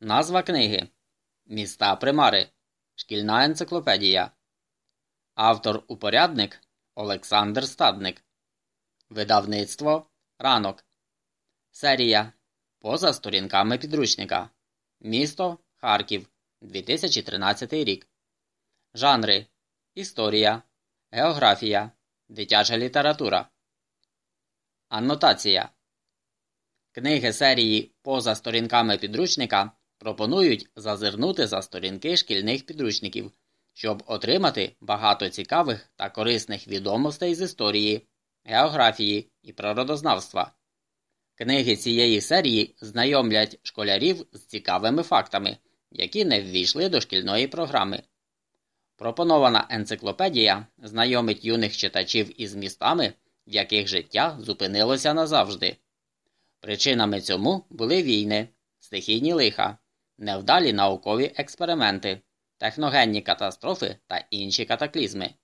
Назва книги Міста Примари. Шкільна енциклопедія. Автор упорядник Олександр Стадник. Видавництво Ранок. Серія Поза сторінками підручника. Місто Харків. 2013 рік. Жанри Історія. Географія. Дитяча література. Аннотація. Книги серії Поза сторінками підручника пропонують зазирнути за сторінки шкільних підручників, щоб отримати багато цікавих та корисних відомостей з історії, географії і природознавства. Книги цієї серії знайомлять школярів з цікавими фактами, які не ввійшли до шкільної програми. Пропонована енциклопедія знайомить юних читачів із містами, в яких життя зупинилося назавжди. Причинами цьому були війни, стихійні лиха, невдалі наукові експерименти, техногенні катастрофи та інші катаклізми.